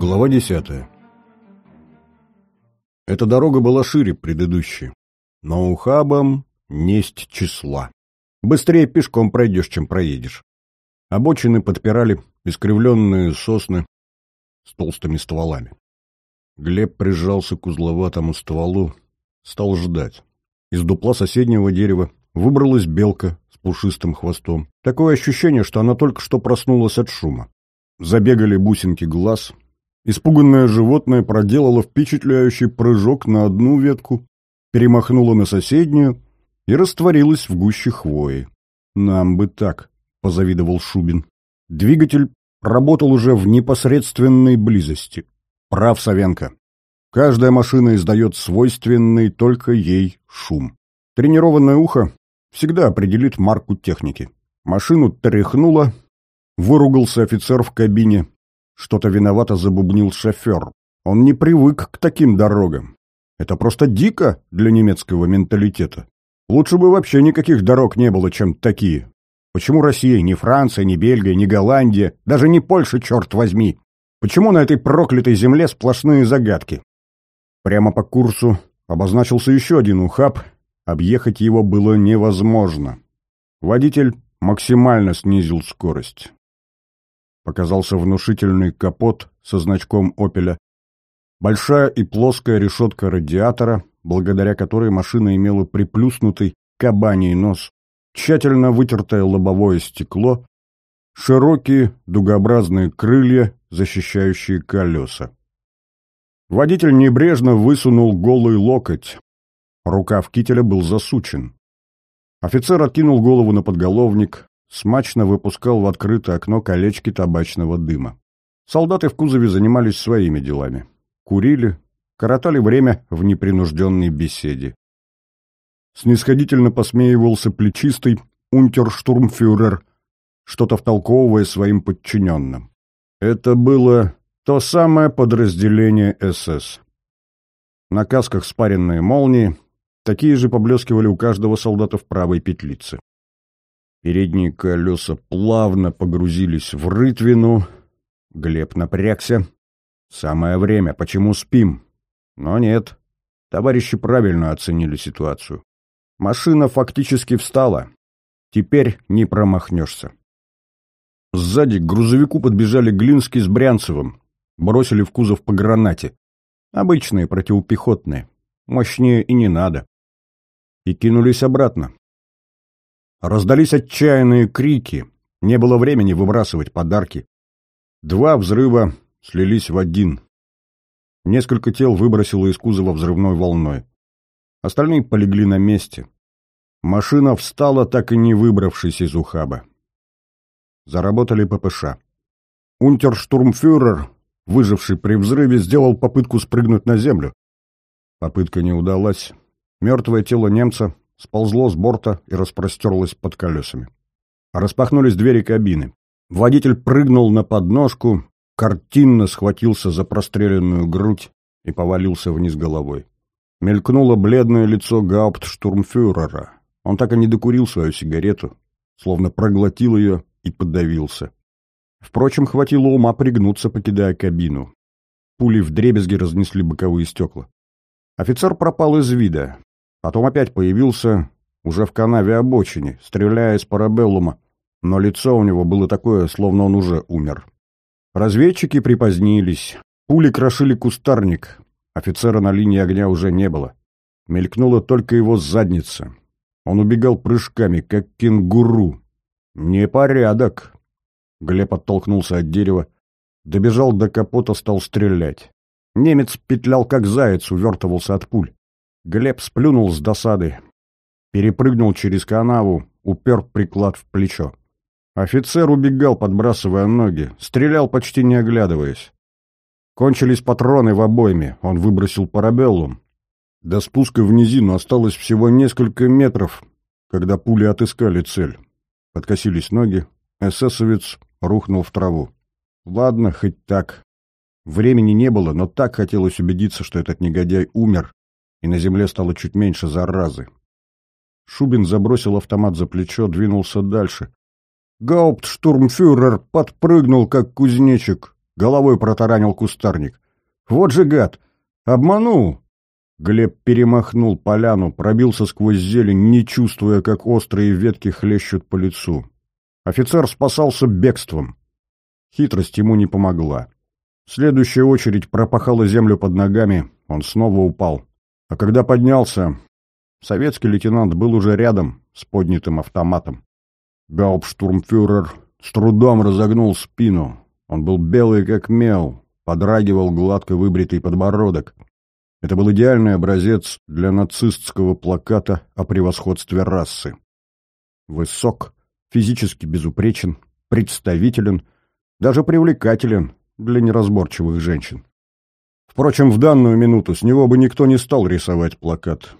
Глава десятая. Эта дорога была шире предыдущей, но ухабам несть числа. Быстрее пешком пройдешь, чем проедешь. Обочины подпирали искривленные сосны с толстыми стволами. Глеб прижался к узловатому стволу, стал ждать. Из дупла соседнего дерева выбралась белка с пушистым хвостом. Такое ощущение, что она только что проснулась от шума. Забегали бусинки глаз. Испуганное животное проделало впечатляющий прыжок на одну ветку, перемахнуло на соседнюю и растворилось в гуще хвои. «Нам бы так», — позавидовал Шубин. Двигатель работал уже в непосредственной близости. Прав Савенко. Каждая машина издает свойственный только ей шум. Тренированное ухо всегда определит марку техники. Машину тряхнуло, Выругался офицер в кабине. Что-то виновато забубнил шофер. Он не привык к таким дорогам. Это просто дико для немецкого менталитета. Лучше бы вообще никаких дорог не было, чем такие. Почему Россия, не Франция, не Бельгия, не Голландия, даже не Польша, черт возьми? Почему на этой проклятой земле сплошные загадки? Прямо по курсу обозначился еще один ухаб, объехать его было невозможно. Водитель максимально снизил скорость. Показался внушительный капот со значком «Опеля». Большая и плоская решетка радиатора, благодаря которой машина имела приплюснутый кабаний нос, тщательно вытертое лобовое стекло, широкие дугообразные крылья, защищающие колеса. Водитель небрежно высунул голый локоть. Рукав кителя был засучен. Офицер откинул голову на подголовник, смачно выпускал в открытое окно колечки табачного дыма. Солдаты в кузове занимались своими делами. Курили, коротали время в непринужденной беседе. Снисходительно посмеивался плечистый унтерштурмфюрер, что-то втолковывая своим подчиненным. Это было то самое подразделение СС. На касках спаренные молнии, такие же поблескивали у каждого солдата в правой петлице. Передние колеса плавно погрузились в рытвину. Глеб напрягся. Самое время, почему спим? Но нет, товарищи правильно оценили ситуацию. Машина фактически встала. Теперь не промахнешься. Сзади к грузовику подбежали Глинский с Брянцевым. Бросили в кузов по гранате. Обычные противопехотные. Мощнее и не надо. И кинулись обратно. Раздались отчаянные крики. Не было времени выбрасывать подарки. Два взрыва слились в один. Несколько тел выбросило из кузова взрывной волной. Остальные полегли на месте. Машина встала, так и не выбравшись из ухаба. Заработали ППШ. Унтерштурмфюрер, выживший при взрыве, сделал попытку спрыгнуть на землю. Попытка не удалась. Мертвое тело немца сползло с борта и распростерлось под колесами. Распахнулись двери кабины. Водитель прыгнул на подножку, картинно схватился за простреленную грудь и повалился вниз головой. Мелькнуло бледное лицо гауптштурмфюрера. Он так и не докурил свою сигарету, словно проглотил ее и подавился. Впрочем, хватило ума пригнуться, покидая кабину. Пули вдребезги разнесли боковые стекла. Офицер пропал из вида. Потом опять появился уже в канаве обочине, стреляя из парабеллума, но лицо у него было такое, словно он уже умер. Разведчики припозднились. Пули крошили кустарник. Офицера на линии огня уже не было. Мелькнула только его задница. Он убегал прыжками, как кенгуру. Непорядок. Глеб оттолкнулся от дерева, добежал до капота, стал стрелять. Немец петлял, как заяц, увертывался от пуль. Глеб сплюнул с досады, перепрыгнул через канаву, упер приклад в плечо. Офицер убегал, подбрасывая ноги, стрелял, почти не оглядываясь. Кончились патроны в обойме, он выбросил парабеллум. До спуска в низину осталось всего несколько метров, когда пули отыскали цель. Подкосились ноги, эсэсовец рухнул в траву. Ладно, хоть так. Времени не было, но так хотелось убедиться, что этот негодяй умер, и на земле стало чуть меньше заразы. Шубин забросил автомат за плечо, двинулся дальше. Гауптштурмфюрер подпрыгнул, как кузнечик, головой протаранил кустарник. Вот же гад! Обманул! Глеб перемахнул поляну, пробился сквозь зелень, не чувствуя, как острые ветки хлещут по лицу. Офицер спасался бегством. Хитрость ему не помогла. Следующая очередь пропахала землю под ногами, он снова упал. А когда поднялся, советский лейтенант был уже рядом с поднятым автоматом. Гауптштурмфюрер с трудом разогнул спину. Он был белый как мел, подрагивал гладко выбритый подбородок. Это был идеальный образец для нацистского плаката о превосходстве расы. Высок, физически безупречен, представителен, даже привлекателен для неразборчивых женщин. Впрочем, в данную минуту с него бы никто не стал рисовать плакат.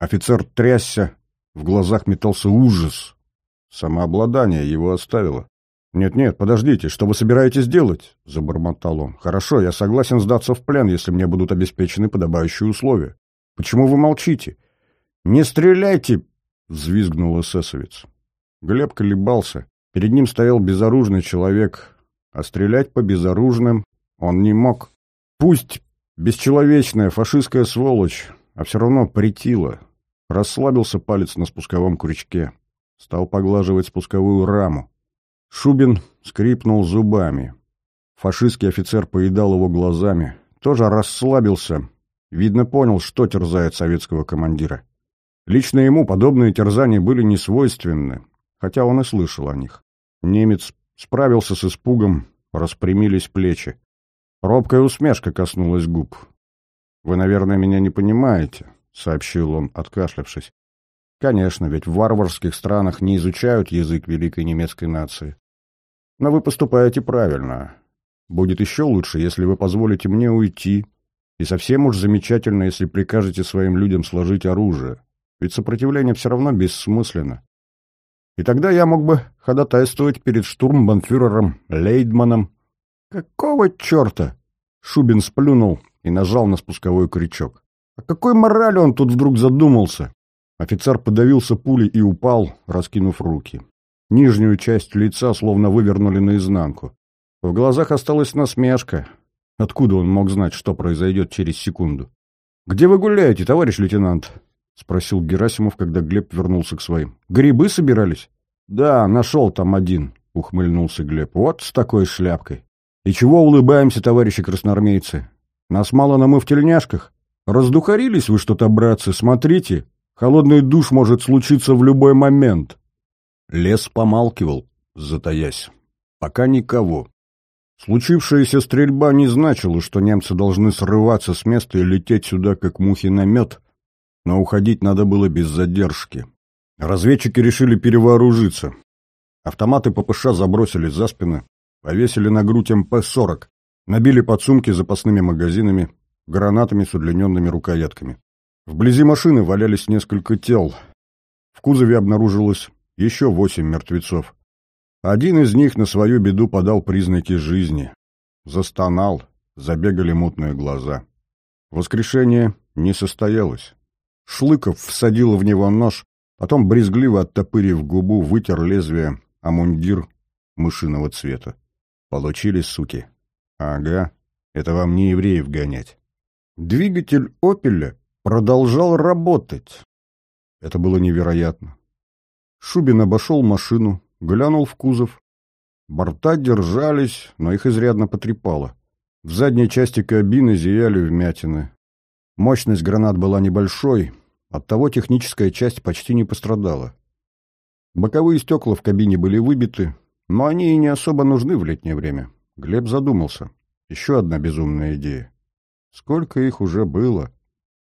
Офицер трясся, в глазах метался ужас. Самообладание его оставило. «Нет-нет, подождите, что вы собираетесь делать?» — забормотал он. «Хорошо, я согласен сдаться в плен, если мне будут обеспечены подобающие условия. Почему вы молчите?» «Не стреляйте!» — взвизгнул эсэсовец. Глеб колебался. Перед ним стоял безоружный человек, а стрелять по безоружным он не мог. Пусть бесчеловечная фашистская сволочь, а все равно притила. Расслабился палец на спусковом крючке. Стал поглаживать спусковую раму. Шубин скрипнул зубами. Фашистский офицер поедал его глазами. Тоже расслабился. Видно, понял, что терзает советского командира. Лично ему подобные терзания были несвойственны, хотя он и слышал о них. Немец справился с испугом, распрямились плечи. Робкая усмешка коснулась губ. «Вы, наверное, меня не понимаете», — сообщил он, откашлявшись. «Конечно, ведь в варварских странах не изучают язык великой немецкой нации. Но вы поступаете правильно. Будет еще лучше, если вы позволите мне уйти, и совсем уж замечательно, если прикажете своим людям сложить оружие, ведь сопротивление все равно бессмысленно. И тогда я мог бы ходатайствовать перед штурмбанфюрером Лейдманом. Какого черта? Шубин сплюнул и нажал на спусковой крючок. О какой морали он тут вдруг задумался? Офицер подавился пулей и упал, раскинув руки. Нижнюю часть лица словно вывернули наизнанку. В глазах осталась насмешка. Откуда он мог знать, что произойдет через секунду? «Где вы гуляете, товарищ лейтенант?» — спросил Герасимов, когда Глеб вернулся к своим. «Грибы собирались?» «Да, нашел там один», — ухмыльнулся Глеб. «Вот с такой шляпкой». «И чего улыбаемся, товарищи красноармейцы? Нас мало на мы в тельняшках? Раздухарились вы что-то, братцы, смотрите. Холодный душ может случиться в любой момент». Лес помалкивал, затаясь. Пока никого. Случившаяся стрельба не значила, что немцы должны срываться с места и лететь сюда, как мухи на мед, но уходить надо было без задержки. Разведчики решили перевооружиться. Автоматы ППШ забросили за спины, повесили на грудь МП-40, набили подсумки запасными магазинами, гранатами с удлиненными рукоятками. Вблизи машины валялись несколько тел. В кузове обнаружилось еще восемь мертвецов. Один из них на свою беду подал признаки жизни. Застонал, забегали мутные глаза. Воскрешение не состоялось. Шлыков всадил в него нож, потом, брезгливо оттопырив губу, вытер лезвие о мундир мышиного цвета. Получили, суки. Ага, это вам не евреев гонять. Двигатель «Опеля» продолжал работать. Это было невероятно. Шубин обошел машину, глянул в кузов. Борта держались, но их изрядно потрепало. В задней части кабины зияли вмятины. Мощность гранат была небольшой, оттого техническая часть почти не пострадала. Боковые стекла в кабине были выбиты, но они и не особо нужны в летнее время. Глеб задумался. Еще одна безумная идея. Сколько их уже было?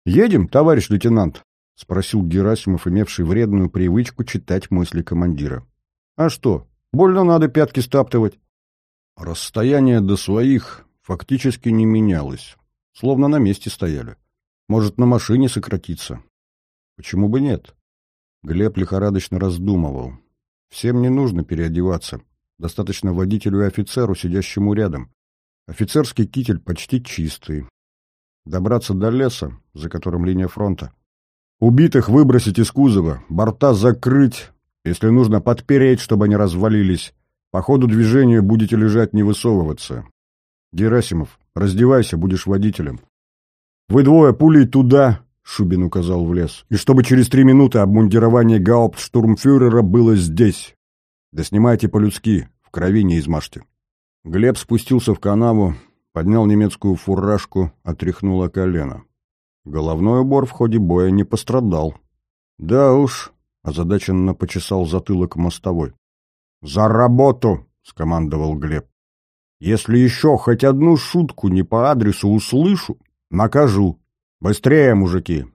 «Едем, товарищ лейтенант?» — спросил Герасимов, имевший вредную привычку читать мысли командира. «А что, больно надо пятки стаптывать?» Расстояние до своих фактически не менялось, словно на месте стояли. Может, на машине сократиться? Почему бы нет? Глеб лихорадочно раздумывал. Всем не нужно переодеваться. Достаточно водителю и офицеру, сидящему рядом. Офицерский китель почти чистый. Добраться до леса, за которым линия фронта, Убитых выбросить из кузова, борта закрыть, если нужно подпереть, чтобы они развалились. По ходу движения будете лежать, не высовываться. Герасимов, раздевайся, будешь водителем. Вы двое пулей туда, Шубин указал в лес, и чтобы через три минуты обмундирование гауптштурмфюрера было здесь. Да снимайте по-людски, в крови не измажьте. Глеб спустился в канаву, поднял немецкую фуражку, отряхнуло колено. Головной убор в ходе боя не пострадал. Да уж, озадаченно почесал затылок мостовой. «За работу!» — скомандовал Глеб. «Если еще хоть одну шутку не по адресу услышу, накажу. Быстрее, мужики!»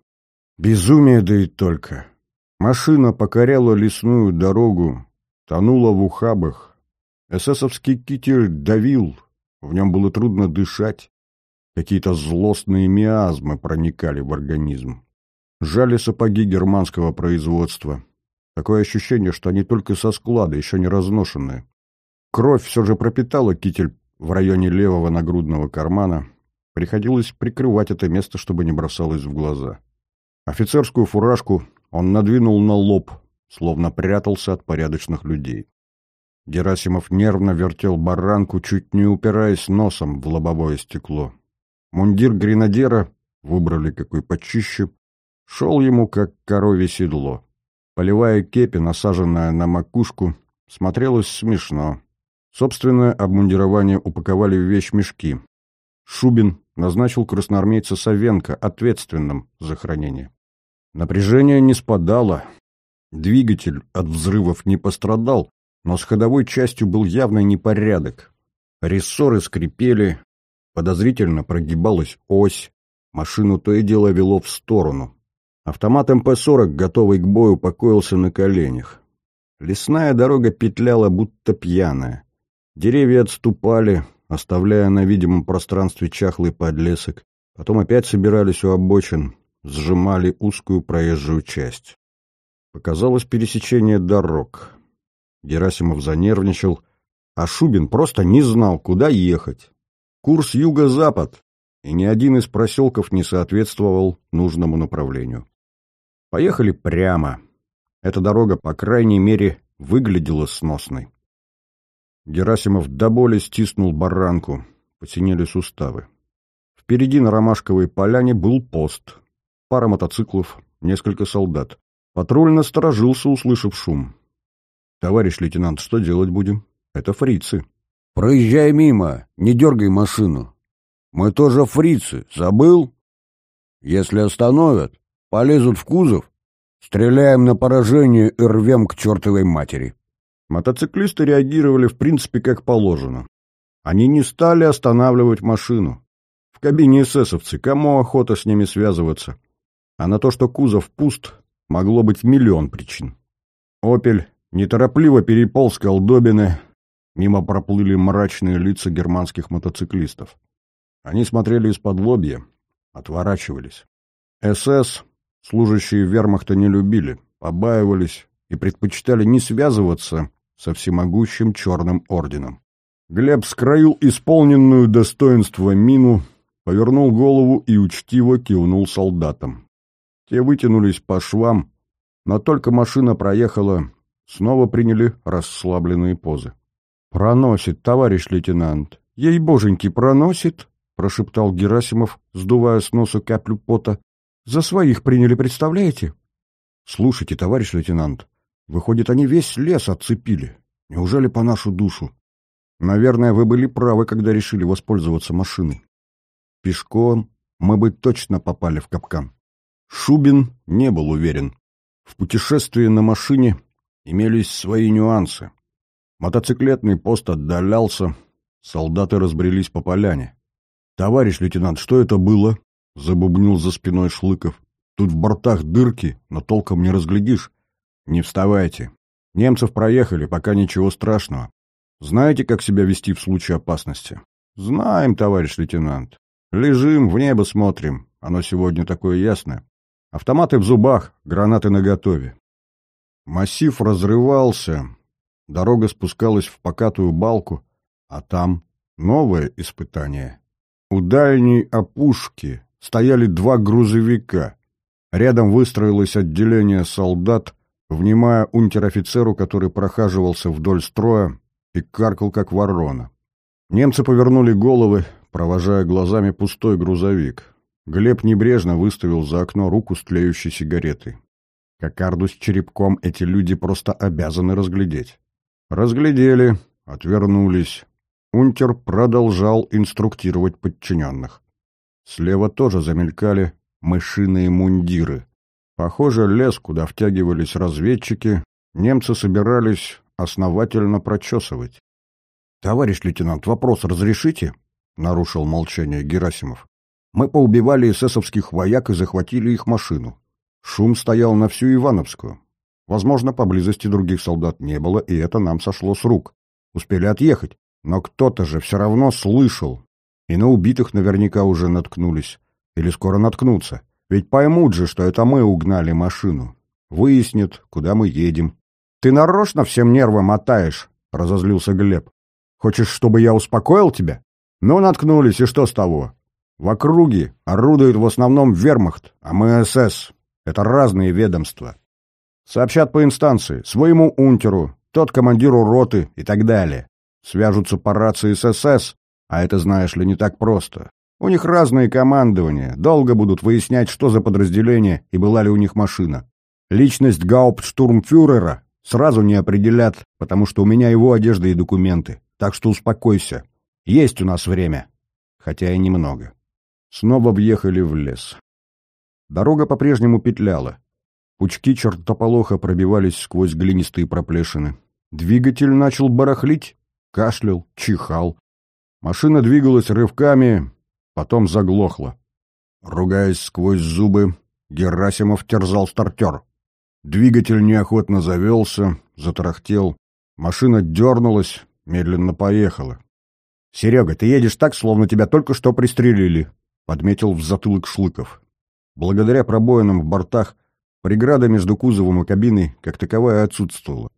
Безумие да и только. Машина покоряла лесную дорогу, тонула в ухабах. Эсэсовский китель давил, в нем было трудно дышать. Какие-то злостные миазмы проникали в организм. Жали сапоги германского производства. Такое ощущение, что они только со склада, еще не разношенные. Кровь все же пропитала китель в районе левого нагрудного кармана. Приходилось прикрывать это место, чтобы не бросалось в глаза. Офицерскую фуражку он надвинул на лоб, словно прятался от порядочных людей. Герасимов нервно вертел баранку, чуть не упираясь носом в лобовое стекло. Мундир гренадера, выбрали какой почище, шел ему как коровье седло. Полевая кепи, насаженная на макушку, смотрелась смешно. Собственное обмундирование упаковали в вещмешки. Шубин назначил красноармейца Савенко ответственным за хранение. Напряжение не спадало. Двигатель от взрывов не пострадал, но с ходовой частью был явный непорядок. Рессоры скрипели, подозрительно прогибалась ось, машину то и дело вело в сторону. Автомат МП-40, готовый к бою, покоился на коленях. Лесная дорога петляла, будто пьяная. Деревья отступали, оставляя на видимом пространстве чахлый подлесок. Потом опять собирались у обочин, сжимали узкую проезжую часть. Показалось пересечение дорог. Герасимов занервничал, а Шубин просто не знал, куда ехать. Курс юго-запад, и ни один из проселков не соответствовал нужному направлению. Поехали прямо. Эта дорога, по крайней мере, выглядела сносной. Герасимов до боли стиснул баранку. Посинели суставы. Впереди на Ромашковой поляне был пост. Пара мотоциклов, несколько солдат. Патруль насторожился, услышав шум. «Товарищ лейтенант, что делать будем? Это фрицы». «Проезжай мимо, не дергай машину. Мы тоже фрицы, забыл? Если остановят, Полезут в кузов, стреляем на поражение и рвем к чертовой матери. Мотоциклисты реагировали в принципе как положено. Они не стали останавливать машину. В кабине эсэсовцы, кому охота с ними связываться? А на то, что кузов пуст, могло быть миллион причин. «Опель» неторопливо переполз колдобины, мимо проплыли мрачные лица германских мотоциклистов. Они смотрели из-под лобья, отворачивались. СС Служащие вермахта не любили, побаивались и предпочитали не связываться со всемогущим Черным Орденом. Глеб скроил исполненную достоинство мину, повернул голову и учтиво кивнул солдатам. Те вытянулись по швам, но только машина проехала, снова приняли расслабленные позы. «Проносит, товарищ лейтенант! Ей-боженьки, проносит!» — прошептал Герасимов, сдувая с носа каплю пота. За своих приняли, представляете? Слушайте, товарищ лейтенант, выходит, они весь лес отцепили. Неужели по нашу душу? Наверное, вы были правы, когда решили воспользоваться машиной. Пешком мы бы точно попали в капкан. Шубин не был уверен. В путешествии на машине имелись свои нюансы. Мотоциклетный пост отдалялся, солдаты разбрелись по поляне. «Товарищ лейтенант, что это было?» — забубнил за спиной Шлыков. «Тут в бортах дырки, но толком не разглядишь. Не вставайте. Немцев проехали, пока ничего страшного. Знаете, как себя вести в случае опасности?» «Знаем, товарищ лейтенант. Лежим, в небо смотрим. Оно сегодня такое ясное. Автоматы в зубах, гранаты наготове». Массив разрывался, дорога спускалась в покатую балку, а там новое испытание. У дальней опушки, стояли два грузовика. Рядом выстроилось отделение солдат, внимая унтер-офицеру, который прохаживался вдоль строя и каркал, как ворона. Немцы повернули головы, провожая глазами пустой грузовик. Глеб небрежно выставил за окно руку с тлеющей сигаретой. Кокарду с черепком эти люди просто обязаны разглядеть. Разглядели, отвернулись. Унтер продолжал инструктировать подчиненных. Слева тоже замелькали мышиные мундиры. Похоже, лес, куда втягивались разведчики, немцы собирались основательно прочесывать. «Товарищ лейтенант, вопрос разрешите?» — нарушил молчание Герасимов. «Мы поубивали эсэсовских вояк и захватили их машину. Шум стоял на всю Ивановскую. Возможно, поблизости других солдат не было, и это нам сошло с рук. Успели отъехать, но кто-то же все равно слышал. И на убитых наверняка уже наткнулись. Или скоро наткнутся. Ведь поймут же, что это мы угнали машину. Выяснят, куда мы едем. «Ты нарочно всем нервы мотаешь?» — разозлился Глеб. «Хочешь, чтобы я успокоил тебя?» «Ну, наткнулись, и что с того? В округе орудует в основном вермахт, а мы СС. Это разные ведомства. Сообщат по инстанции, своему унтеру, тот командиру роты и так далее. Свяжутся по рации с СС, а это, знаешь ли, не так просто. У них разные командования, долго будут выяснять, что за подразделение и была ли у них машина. Личность гауптштурмфюрера сразу не определят, потому что у меня его одежда и документы. Так что успокойся. Есть у нас время. Хотя и немного. Снова въехали в лес. Дорога по-прежнему петляла. Пучки чертополоха пробивались сквозь глинистые проплешины. Двигатель начал барахлить, кашлял, чихал. Машина двигалась рывками, потом заглохла. Ругаясь сквозь зубы, Герасимов терзал стартер. Двигатель неохотно завелся, затарахтел. Машина дернулась, медленно поехала. — Серега, ты едешь так, словно тебя только что пристрелили, — подметил в затылок Шлыков. Благодаря пробоинам в бортах преграда между кузовом и кабиной как таковая отсутствовала.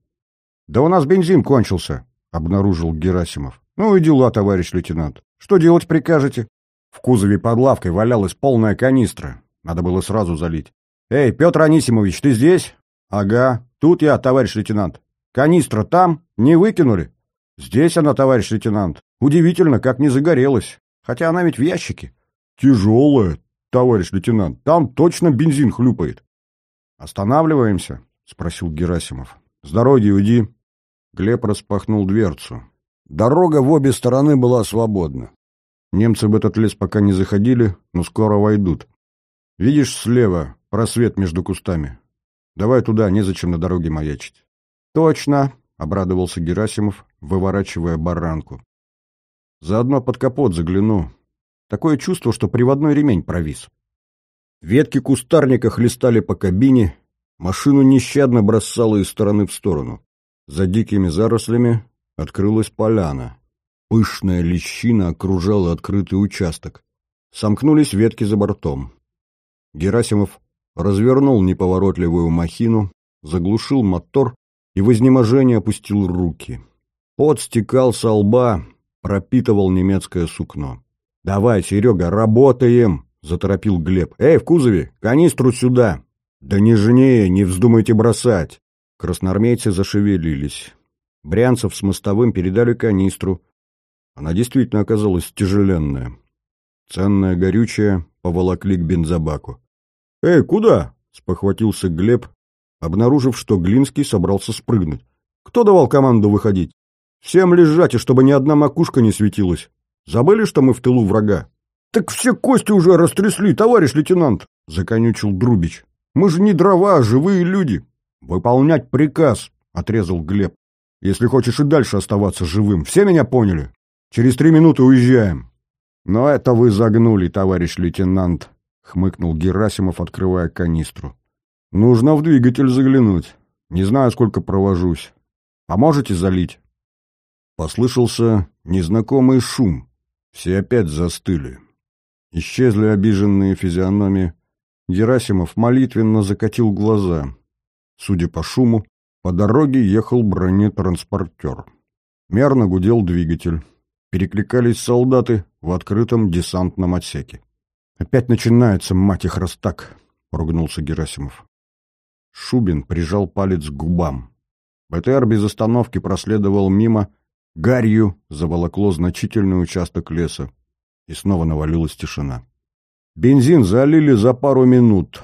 «Да у нас бензин кончился», — обнаружил Герасимов. «Ну и дела, товарищ лейтенант. Что делать прикажете?» В кузове под лавкой валялась полная канистра. Надо было сразу залить. «Эй, Петр Анисимович, ты здесь?» «Ага, тут я, товарищ лейтенант. Канистра там? Не выкинули?» «Здесь она, товарищ лейтенант. Удивительно, как не загорелась. Хотя она ведь в ящике». «Тяжелая, товарищ лейтенант. Там точно бензин хлюпает. «Останавливаемся?» — спросил Герасимов. «С дороги уйди». Глеб распахнул дверцу. Дорога в обе стороны была свободна. Немцы в этот лес пока не заходили, но скоро войдут. Видишь слева просвет между кустами? Давай туда, незачем на дороге маячить. Точно, — обрадовался Герасимов, выворачивая баранку. Заодно под капот загляну. Такое чувство, что приводной ремень провис. Ветки кустарника хлестали по кабине, машину нещадно бросало из стороны в сторону. За дикими зарослями открылась поляна. Пышная лещина окружала открытый участок. Сомкнулись ветки за бортом. Герасимов развернул неповоротливую махину, заглушил мотор и в изнеможении опустил руки. Пот стекал со лба, пропитывал немецкое сукно. «Давай, Серега, работаем!» — заторопил Глеб. «Эй, в кузове! Канистру сюда!» «Да нежнее, не вздумайте бросать!» Красноармейцы зашевелились. Брянцев с мостовым передали канистру. Она действительно оказалась тяжеленная. Ценное горючее поволокли к бензобаку. «Эй, куда?» — спохватился Глеб, обнаружив, что Глинский собрался спрыгнуть. «Кто давал команду выходить? Всем лежать, и чтобы ни одна макушка не светилась. Забыли, что мы в тылу врага? Так все кости уже растрясли, товарищ лейтенант, законючил Друбич. Мы же не дрова, а живые люди. Выполнять приказ, отрезал Глеб. Если хочешь и дальше оставаться живым, все меня поняли. Через три минуты уезжаем. Но это вы загнули, товарищ лейтенант, хмыкнул Герасимов, открывая канистру. Нужно в двигатель заглянуть. Не знаю, сколько провожусь. Поможете залить? Послышался незнакомый шум. Все опять застыли. Исчезли обиженные физиономии. Герасимов молитвенно закатил глаза. Судя по шуму, по дороге ехал бронетранспортер. Мерно гудел двигатель. Перекликались солдаты в открытом десантном отсеке. «Опять начинается, мать их, раз так!» — ругнулся Герасимов. Шубин прижал палец к губам. БТР без остановки проследовал мимо, гарью заволокло значительный участок леса, и снова навалилась тишина. Бензин залили за пару минут.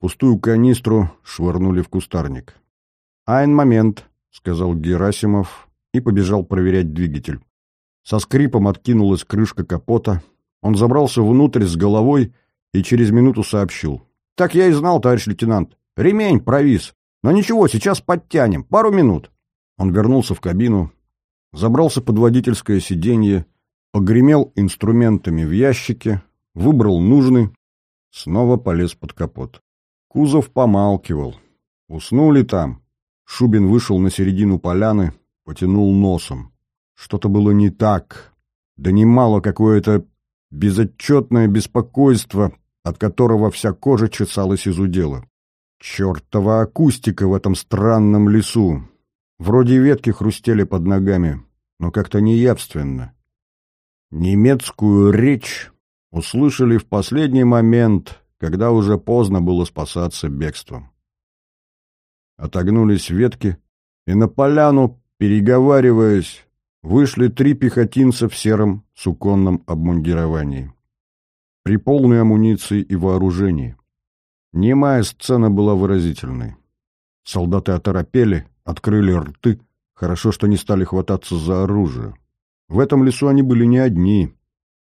Пустую канистру швырнули в кустарник. «Айн момент», — сказал Герасимов и побежал проверять двигатель. Со скрипом откинулась крышка капота. Он забрался внутрь с головой и через минуту сообщил. «Так я и знал, товарищ лейтенант. Ремень провис. Но ничего, сейчас подтянем. Пару минут». Он вернулся в кабину, забрался под водительское сиденье, погремел инструментами в ящике, выбрал нужный, снова полез под капот. Кузов помалкивал. Уснули там. Шубин вышел на середину поляны, потянул носом. Что-то было не так. Донимало какое-то безотчетное беспокойство, от которого вся кожа чесалась из удела. Чертова акустика в этом странном лесу. Вроде ветки хрустели под ногами, но как-то неявственно. Немецкую речь услышали в последний момент, когда уже поздно было спасаться бегством. Отогнулись ветки, и на поляну, переговариваясь, вышли три пехотинца в сером суконном обмундировании. При полной амуниции и вооружении. Немая сцена была выразительной. Солдаты оторопели, открыли рты, хорошо, что не стали хвататься за оружие. В этом лесу они были не одни.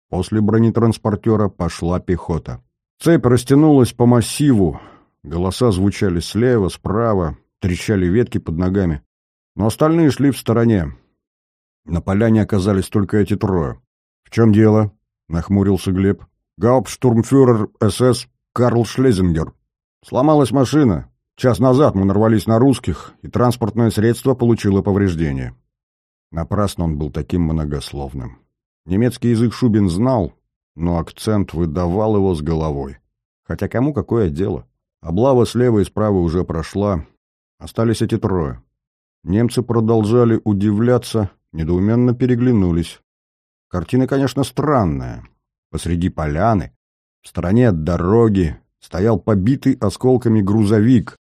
После бронетранспортера пошла пехота. Цепь растянулась по массиву, голоса звучали слева, справа, трещали ветки под ногами. Но остальные шли в стороне. На поляне оказались только эти трое. — В чем дело? — нахмурился Глеб. — Гауптштурмфюрер СС Карл Шлезингер. Сломалась машина. Час назад мы нарвались на русских, и транспортное средство получило повреждение. Напрасно он был таким многословным. Немецкий язык Шубин знал, но акцент выдавал его с головой. Хотя кому какое дело? Облава слева и справа уже прошла. Остались эти трое. Немцы продолжали удивляться, недоуменно переглянулись. Картина, конечно, странная. Посреди поляны, в стороне от дороги, стоял побитый осколками грузовик,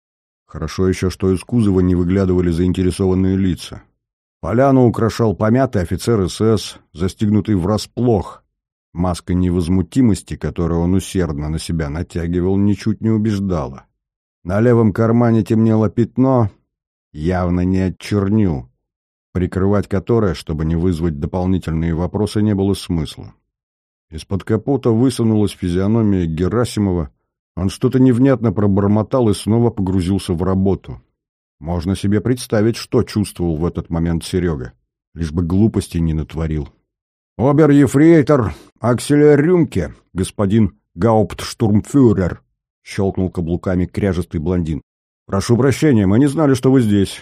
Хорошо еще, что из кузова не выглядывали заинтересованные лица. Поляну украшал помятый офицер СС, застигнутый врасплох. Маска невозмутимости, которую он усердно на себя натягивал, ничуть не убеждала. На левом кармане темнело пятно, явно не от черню, прикрывать которое, чтобы не вызвать дополнительные вопросы, не было смысла. Из-под капота высунулась физиономия Герасимова, он что-то невнятно пробормотал и снова погрузился в работу. Можно себе представить, что чувствовал в этот момент Серега. Лишь бы глупости не натворил. «Обер-ефрейтор Акселя Рюмке, господин гауптштурмфюрер», — щелкнул каблуками кряжестый блондин. «Прошу прощения, мы не знали, что вы здесь.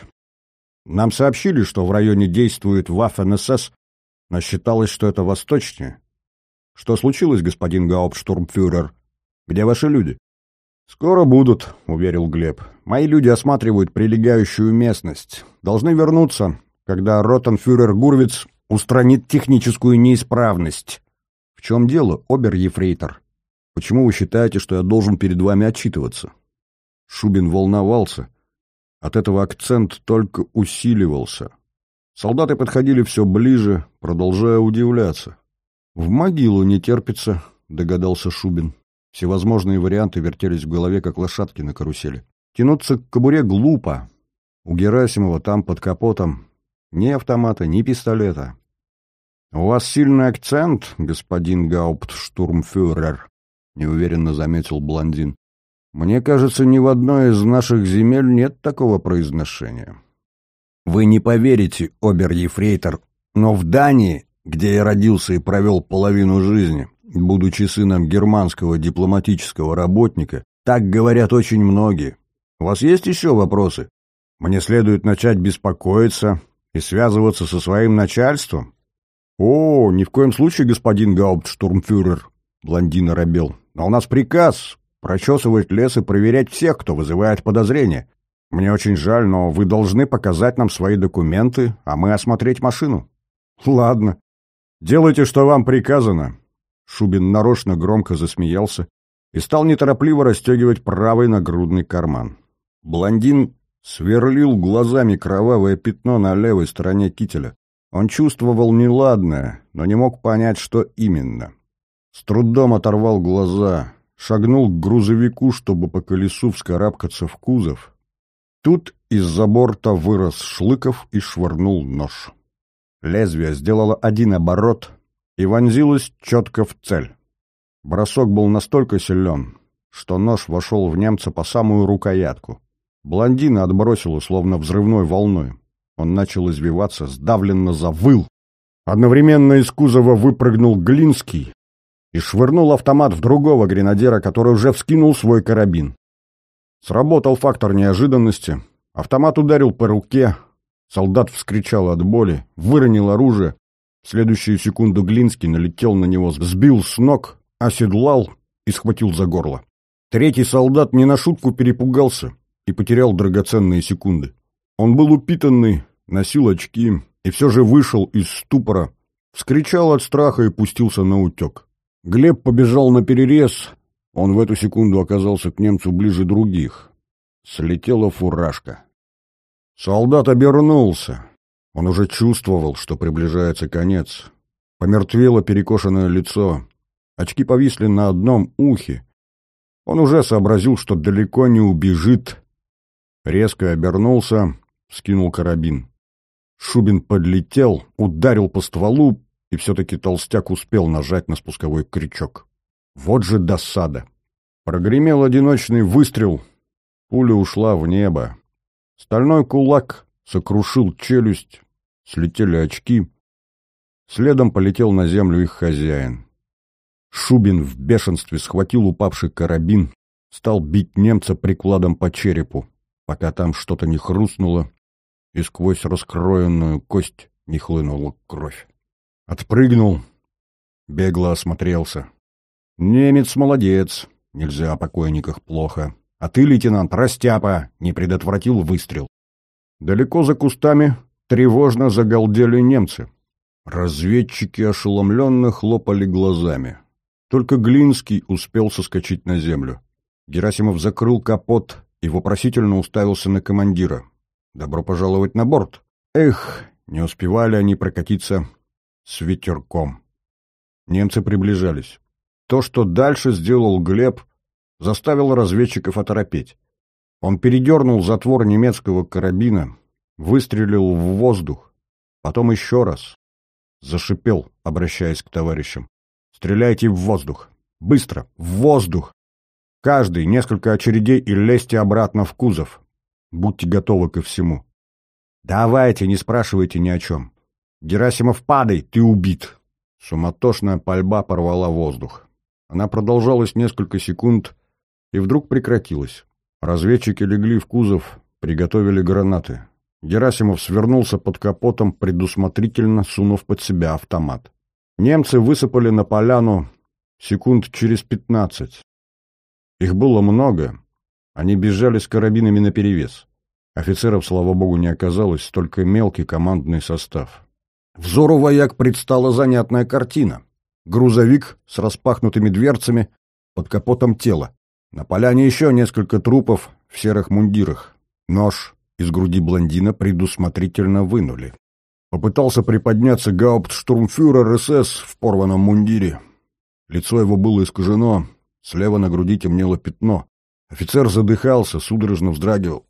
Нам сообщили, что в районе действует Waffen-СС, но считалось, что это восточнее. Что случилось, господин гауптштурмфюрер? Где ваши люди?» «Скоро будут», — уверил Глеб. «Мои люди осматривают прилегающую местность. Должны вернуться, когда ротенфюрер Гурвиц устранит техническую неисправность». «В чем дело, обер-ефрейтор? Почему вы считаете, что я должен перед вами отчитываться?» Шубин волновался. От этого акцент только усиливался. Солдаты подходили все ближе, продолжая удивляться. «В могилу не терпится», — догадался Шубин. Всевозможные варианты вертелись в голове, как лошадки на карусели. Тянуться к кобуре глупо. У Герасимова там под капотом ни автомата, ни пистолета. «У вас сильный акцент, господин гауптштурмфюрер», — неуверенно заметил блондин. «Мне кажется, ни в одной из наших земель нет такого произношения». «Вы не поверите, обер-ефрейтор, но в Дании, где я родился и провел половину жизни, будучи сыном германского дипломатического работника, так говорят очень многие. У вас есть еще вопросы? Мне следует начать беспокоиться и связываться со своим начальством? О, ни в коем случае, господин гауптштурмфюрер, блондин оробел. Но у нас приказ прочесывать лес и проверять всех, кто вызывает подозрения. Мне очень жаль, но вы должны показать нам свои документы, а мы осмотреть машину. Ладно. Делайте, что вам приказано. Шубин нарочно громко засмеялся и стал неторопливо расстегивать правый нагрудный карман. Блондин сверлил глазами кровавое пятно на левой стороне кителя. Он чувствовал неладное, но не мог понять, что именно. С трудом оторвал глаза, шагнул к грузовику, чтобы по колесу вскарабкаться в кузов. Тут из-за борта вырос Шлыков и швырнул нож. Лезвие сделало один оборот и вонзилось четко в цель. Бросок был настолько силен, что нож вошел в немца по самую рукоятку. Блондина отбросило, словно взрывной волной. Он начал извиваться, сдавленно завыл. Одновременно из кузова выпрыгнул Глинский и швырнул автомат в другого гренадера, который уже вскинул свой карабин. Сработал фактор неожиданности. Автомат ударил по руке. Солдат вскричал от боли, выронил оружие. В следующую секунду Глинский налетел на него, сбил с ног, оседлал и схватил за горло. Третий солдат не на шутку перепугался и потерял драгоценные секунды. Он был упитанный, носил очки и все же вышел из ступора, вскричал от страха и пустился на утек. Глеб побежал на перерез, он в эту секунду оказался к немцу ближе других. Слетела фуражка. Солдат обернулся. Он уже чувствовал, что приближается конец. Помертвело перекошенное лицо. Очки повисли на одном ухе. Он уже сообразил, что далеко не убежит. Резко обернулся, скинул карабин. Шубин подлетел, ударил по стволу, и все-таки толстяк успел нажать на спусковой крючок. Вот же досада! Прогремел одиночный выстрел. Пуля ушла в небо. Стальной кулак сокрушил челюсть, слетели очки. Следом полетел на землю их хозяин. Шубин в бешенстве схватил упавший карабин, стал бить немца прикладом по черепу, пока там что-то не хрустнуло, и сквозь раскроенную кость не хлынула кровь. Отпрыгнул, бегло осмотрелся. Немец молодец, нельзя о покойниках плохо. А ты, лейтенант, растяпа, не предотвратил выстрел. Далеко за кустами тревожно загалдели немцы. Разведчики ошеломленно хлопали глазами. Только Глинский успел соскочить на землю. Герасимов закрыл капот и вопросительно уставился на командира. «Добро пожаловать на борт!» Эх, не успевали они прокатиться с ветерком. Немцы приближались. То, что дальше сделал Глеб, заставило разведчиков оторопеть. Он передернул затвор немецкого карабина, выстрелил в воздух, потом еще раз. Зашипел, обращаясь к товарищам. «Стреляйте в воздух! Быстро! В воздух! Каждый несколько очередей и лезьте обратно в кузов. Будьте готовы ко всему. Давайте, не спрашивайте ни о чем. Герасимов, падай, ты убит!» Суматошная пальба порвала воздух. Она продолжалась несколько секунд и вдруг прекратилась. Разведчики легли в кузов, приготовили гранаты. Герасимов свернулся под капотом, предусмотрительно сунув под себя автомат. Немцы высыпали на поляну секунд через пятнадцать. Их было много. Они бежали с карабинами наперевес. Офицеров, слава богу, не оказалось, только мелкий командный состав. Взору вояк предстала занятная картина. Грузовик с распахнутыми дверцами, под капотом тела. На поляне еще несколько трупов в серых мундирах. Нож из груди блондина предусмотрительно вынули. Попытался приподняться гауптштурмфюрер СС в порванном мундире. Лицо его было искажено, Слева на груди темнело пятно. Офицер задыхался, судорожно вздрагивал.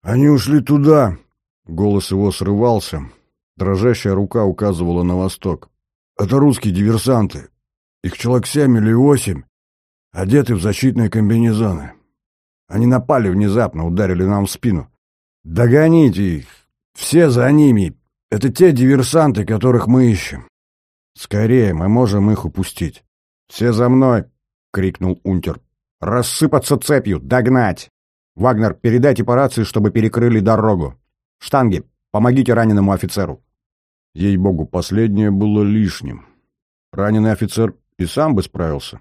«Они ушли туда!» Голос его срывался. Дрожащая рука указывала на восток. «Это русские диверсанты. Их человек семь или восемь, одеты в защитные комбинезоны. Они напали внезапно, ударили нам в спину. Догоните их! Все за ними! Это те диверсанты, которых мы ищем. Скорее, мы можем их упустить. Все за мной!» — крикнул унтер. «Рассыпаться цепью! Догнать! Вагнер, передайте по рации, чтобы перекрыли дорогу! Штанги, помогите раненому офицеру!» Ей-богу, последнее было лишним. Раненый офицер и сам бы справился.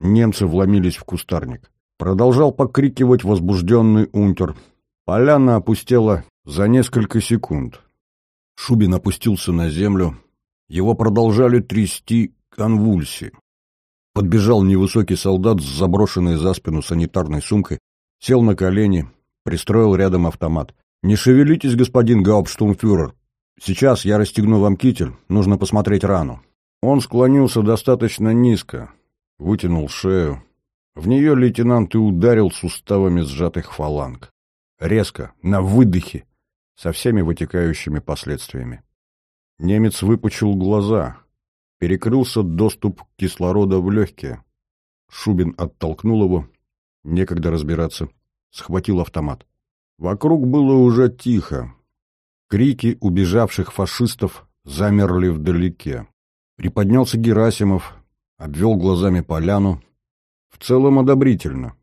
Немцы вломились в кустарник. Продолжал покрикивать возбужденный унтер. Поляна опустела за несколько секунд. Шубин опустился на землю. Его продолжали трясти конвульсии. Подбежал невысокий солдат с заброшенной за спину санитарной сумкой, сел на колени, пристроил рядом автомат. «Не шевелитесь, господин Гауптштумфюрер! Сейчас я расстегну вам китель, нужно посмотреть рану. Он склонился достаточно низко, вытянул шею. В нее лейтенант и ударил суставами сжатых фаланг. Резко, на выдохе, со всеми вытекающими последствиями. Немец выпучил глаза. Перекрылся доступ кислорода в легкие. Шубин оттолкнул его. Некогда разбираться. Схватил автомат. Вокруг было уже тихо. Крики убежавших фашистов замерли вдалеке. Приподнялся Герасимов, обвел глазами поляну. В целом одобрительно.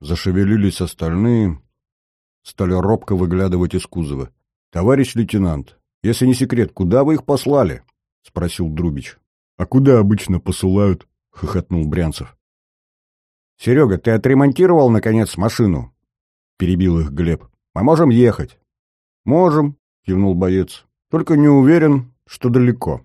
Зашевелились остальные, стали робко выглядывать из кузова. «Товарищ лейтенант, если не секрет, куда вы их послали?» — спросил Друбич. «А куда обычно посылают?» — хохотнул Брянцев. «Серега, ты отремонтировал, наконец, машину?» — перебил их Глеб. «Мы можем ехать». «Можем», — кивнул боец. «Только не уверен, что далеко».